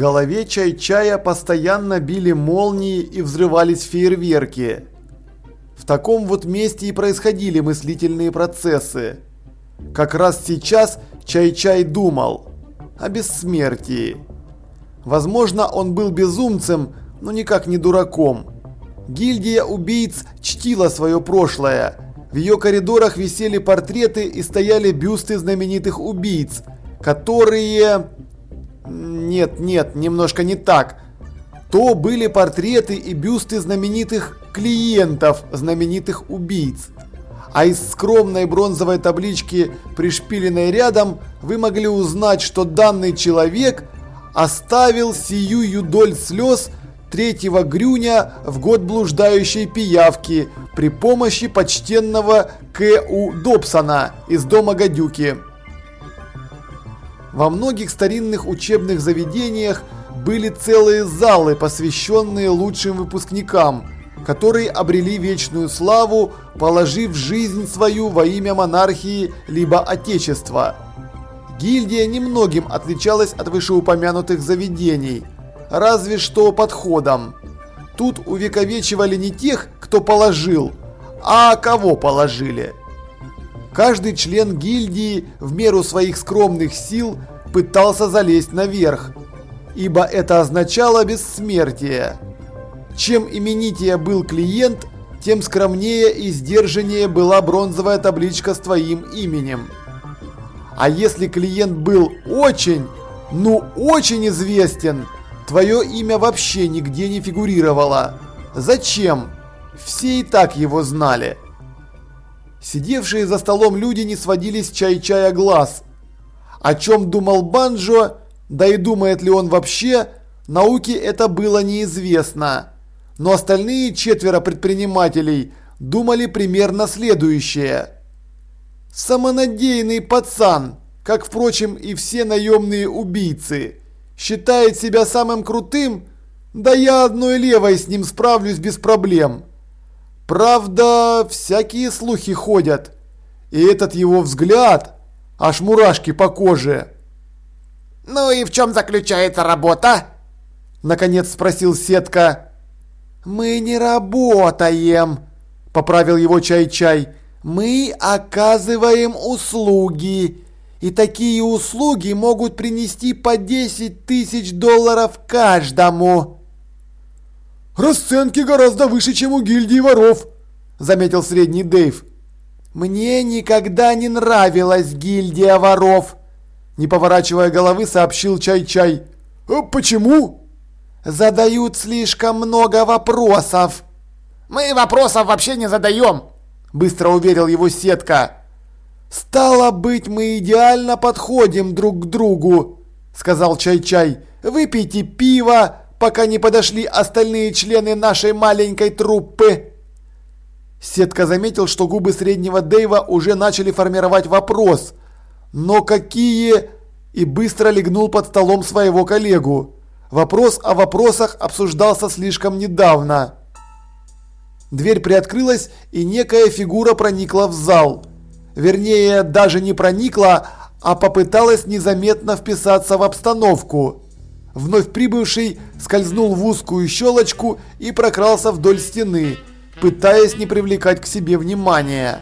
голове чай-чая постоянно били молнии и взрывались фейерверки. В таком вот месте и происходили мыслительные процессы. Как раз сейчас Чай-Чай думал о бессмертии. Возможно, он был безумцем, но никак не дураком. Гильдия убийц чтила свое прошлое. В ее коридорах висели портреты и стояли бюсты знаменитых убийц, которые... Нет, нет, немножко не так. То были портреты и бюсты знаменитых клиентов знаменитых убийц. А из скромной бронзовой таблички, пришпиленной рядом, вы могли узнать, что данный человек оставил сию доль слез третьего грюня в год блуждающей пиявки при помощи почтенного К.У. Добсона из дома Гадюки. Во многих старинных учебных заведениях были целые залы, посвященные лучшим выпускникам, которые обрели вечную славу, положив жизнь свою во имя монархии либо отечества. Гильдия немногим отличалась от вышеупомянутых заведений, разве что подходом. Тут увековечивали не тех, кто положил, а кого положили. Каждый член гильдии в меру своих скромных сил пытался залезть наверх, ибо это означало бессмертие. Чем именитее был клиент, тем скромнее и сдержаннее была бронзовая табличка с твоим именем. А если клиент был очень, ну очень известен, твое имя вообще нигде не фигурировало. Зачем? Все и так его знали. Сидевшие за столом люди не сводились чай-чая глаз. О чем думал Банджо, да и думает ли он вообще, науке это было неизвестно. Но остальные четверо предпринимателей думали примерно следующее. Самонадеянный пацан, как, впрочем, и все наемные убийцы, считает себя самым крутым, да я одной левой с ним справлюсь без проблем. Правда, всякие слухи ходят, и этот его взгляд, аж мурашки по коже. «Ну и в чем заключается работа?» Наконец спросил Сетка. «Мы не работаем», – поправил его Чай-Чай. «Мы оказываем услуги. И такие услуги могут принести по 10 тысяч долларов каждому». «Расценки гораздо выше, чем у гильдии воров», – заметил средний Дэйв. «Мне никогда не нравилась гильдия воров», – не поворачивая головы, сообщил Чай-Чай. «А почему?» задают слишком много вопросов. Мы вопросов вообще не задаем, быстро уверил его сетка. Стало быть, мы идеально подходим друг к другу, сказал Чай-Чай. Выпейте пиво, пока не подошли остальные члены нашей маленькой труппы. Сетка заметил, что губы среднего Дэйва уже начали формировать вопрос. Но какие... И быстро легнул под столом своего коллегу. Вопрос о вопросах обсуждался слишком недавно. Дверь приоткрылась, и некая фигура проникла в зал. Вернее, даже не проникла, а попыталась незаметно вписаться в обстановку. Вновь прибывший скользнул в узкую щелочку и прокрался вдоль стены, пытаясь не привлекать к себе внимания.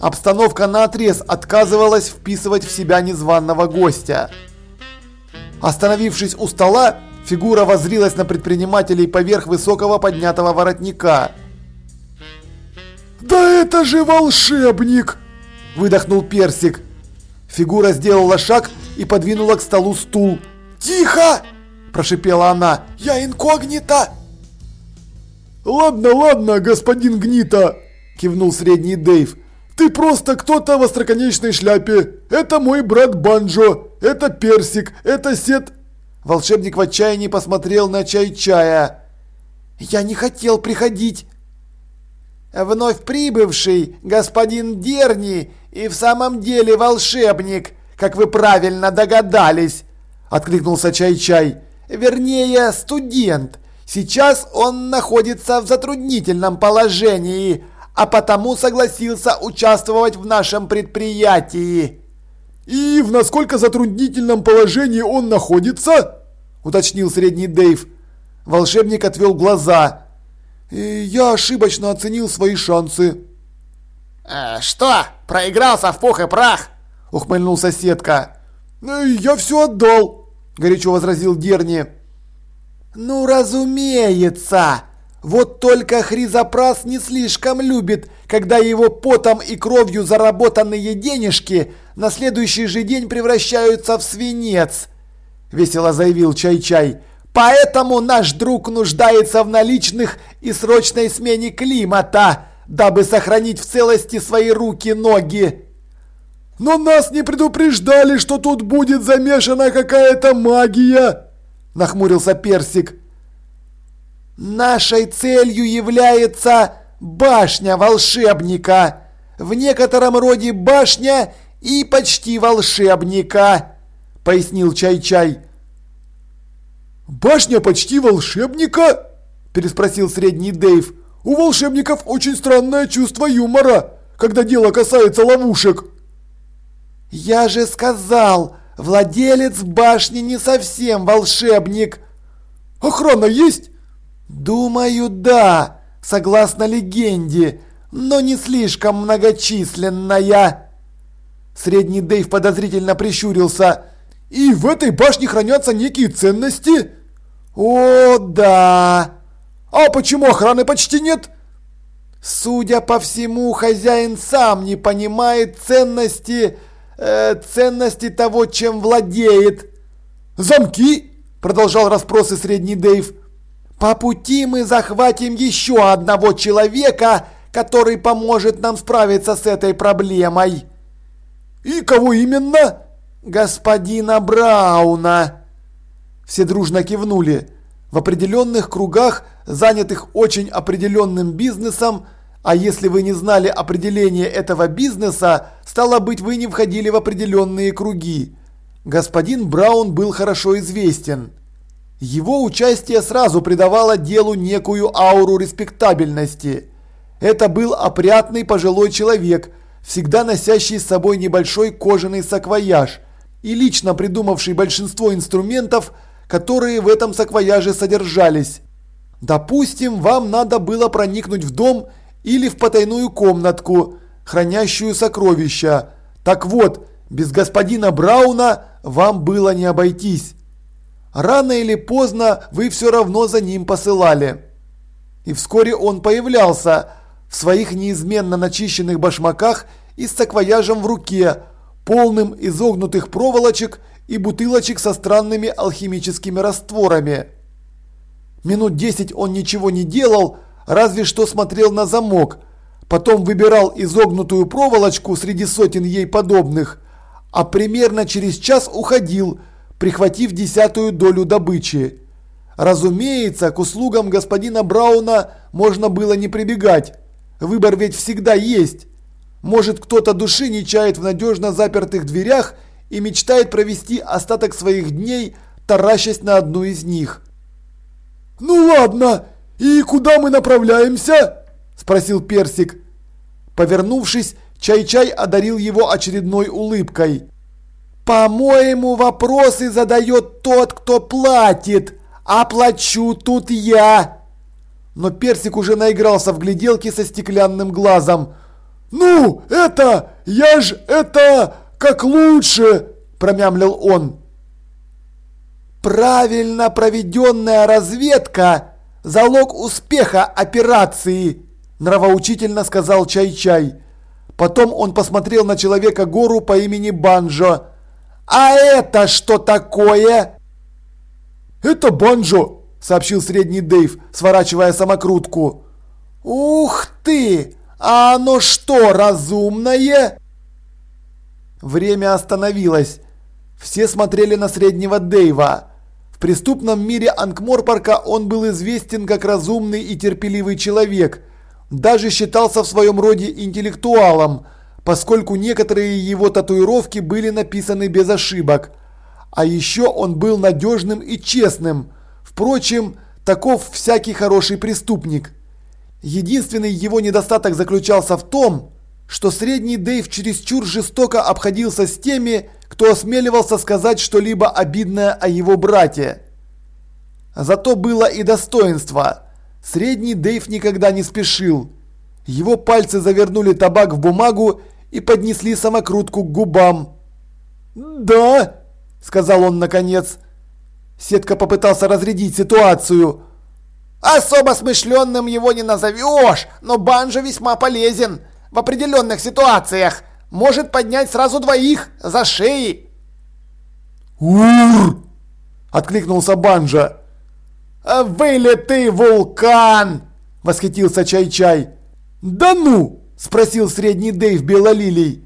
Обстановка наотрез отказывалась вписывать в себя незваного гостя. Остановившись у стола, фигура воззрилась на предпринимателей поверх высокого поднятого воротника. «Да это же волшебник!» – выдохнул Персик. Фигура сделала шаг и подвинула к столу стул. «Тихо!» – прошипела она. «Я инкогнито!» «Ладно, ладно, господин Гнита!» – кивнул средний Дэйв. «Ты просто кто-то в остроконечной шляпе. Это мой брат Банджо. Это Персик. Это Сет...» Волшебник в отчаянии посмотрел на чай-чая. «Я не хотел приходить!» «Вновь прибывший, господин Дерни, и в самом деле волшебник, как вы правильно догадались!» Откликнулся Чай-Чай. «Вернее, студент. Сейчас он находится в затруднительном положении, а потому согласился участвовать в нашем предприятии». «И в насколько затруднительном положении он находится?» – уточнил средний Дэйв. Волшебник отвел глаза. «Я ошибочно оценил свои шансы». «Э, «Что, проигрался в пух и прах?» – ухмыльнулся Сетка. «Я все отдал», – горячо возразил Дерни. «Ну, разумеется! Вот только Хризопрас не слишком любит, когда его потом и кровью заработанные денежки на следующий же день превращаются в свинец», – весело заявил Чай-Чай. «Поэтому наш друг нуждается в наличных и срочной смене климата, дабы сохранить в целости свои руки-ноги». «Но нас не предупреждали, что тут будет замешана какая-то магия!» – нахмурился Персик. «Нашей целью является башня волшебника. В некотором роде башня и почти волшебника», – пояснил Чай-Чай. «Башня почти волшебника?» – переспросил средний Дэйв. «У волшебников очень странное чувство юмора, когда дело касается ловушек». «Я же сказал, владелец башни не совсем волшебник». «Охрана есть?» «Думаю, да, согласно легенде, но не слишком многочисленная». Средний Дэйв подозрительно прищурился. «И в этой башне хранятся некие ценности?» «О, да!» «А почему охраны почти нет?» «Судя по всему, хозяин сам не понимает ценности э, ценности того, чем владеет. Замки? Продолжал расспросы средний Дэйв. По пути мы захватим еще одного человека, который поможет нам справиться с этой проблемой. И кого именно? Господина Брауна. Все дружно кивнули. В определенных кругах, занятых очень определенным бизнесом, а если вы не знали определение этого бизнеса, стало быть, вы не входили в определенные круги. Господин Браун был хорошо известен. Его участие сразу придавало делу некую ауру респектабельности. Это был опрятный пожилой человек, всегда носящий с собой небольшой кожаный саквояж и лично придумавший большинство инструментов, которые в этом саквояже содержались. Допустим, вам надо было проникнуть в дом или в потайную комнатку, хранящую сокровища. Так вот, без господина Брауна вам было не обойтись. Рано или поздно вы все равно за ним посылали. И вскоре он появлялся в своих неизменно начищенных башмаках и с саквояжем в руке, полным изогнутых проволочек и бутылочек со странными алхимическими растворами. Минут десять он ничего не делал, разве что смотрел на замок, потом выбирал изогнутую проволочку среди сотен ей подобных, а примерно через час уходил, прихватив десятую долю добычи. Разумеется, к услугам господина Брауна можно было не прибегать. Выбор ведь всегда есть. Может кто-то души не чает в надежно запертых дверях и мечтает провести остаток своих дней, таращась на одну из них. «Ну ладно, «И куда мы направляемся?» – спросил Персик. Повернувшись, Чай-Чай одарил его очередной улыбкой. «По-моему, вопросы задает тот, кто платит, а плачу тут я!» Но Персик уже наигрался в гляделки со стеклянным глазом. «Ну, это, я ж это, как лучше!» – промямлил он. «Правильно проведенная разведка залог успеха операции!» – нравоучительно сказал Чай-Чай. Потом он посмотрел на человека-гору по имени Банджо. «А это что такое?» «Это Банджо», – сообщил средний Дэйв, сворачивая самокрутку. «Ух ты! А оно что, разумное?» Время остановилось. Все смотрели на среднего Дэйва. В преступном мире Анкморпарка он был известен как разумный и терпеливый человек. Даже считался в своем роде интеллектуалом, поскольку некоторые его татуировки были написаны без ошибок. А еще он был надежным и честным. Впрочем, таков всякий хороший преступник. Единственный его недостаток заключался в том, что средний Дэйв чересчур жестоко обходился с теми, кто осмеливался сказать что-либо обидное о его брате. Зато было и достоинство. Средний Дэйв никогда не спешил. Его пальцы завернули табак в бумагу и поднесли самокрутку к губам. «Да», – сказал он наконец. Сетка попытался разрядить ситуацию. «Особо смышленным его не назовешь, но банжо весьма полезен. В определенных ситуациях может поднять сразу двоих за шеи». «Ур!» – откликнулся банжо. «Вылитый вулкан!» – восхитился Чай-Чай. «Да ну!» – спросил средний Дэйв Белолилий.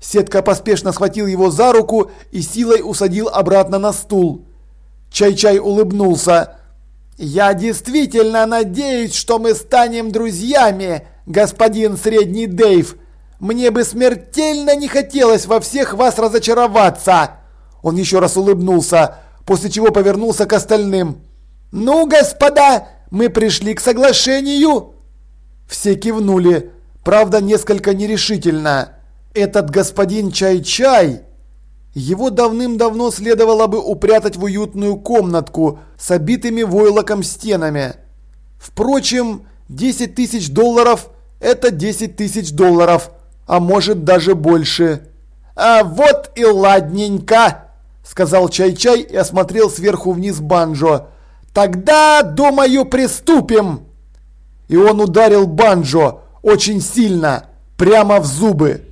Сетка поспешно схватил его за руку и силой усадил обратно на стул. Чай-Чай улыбнулся. «Я действительно надеюсь, что мы станем друзьями, господин Средний Дэйв. Мне бы смертельно не хотелось во всех вас разочароваться!» Он еще раз улыбнулся, после чего повернулся к остальным. «Ну, господа, мы пришли к соглашению!» Все кивнули, правда несколько нерешительно. Этот господин Чай-Чай, его давным-давно следовало бы упрятать в уютную комнатку с обитыми войлоком стенами. Впрочем, 10 тысяч долларов – это 10 тысяч долларов, а может даже больше. «А вот и ладненько!» – сказал Чай-Чай и осмотрел сверху вниз банджо. «Тогда, думаю, приступим!» И он ударил банджо очень сильно, прямо в зубы.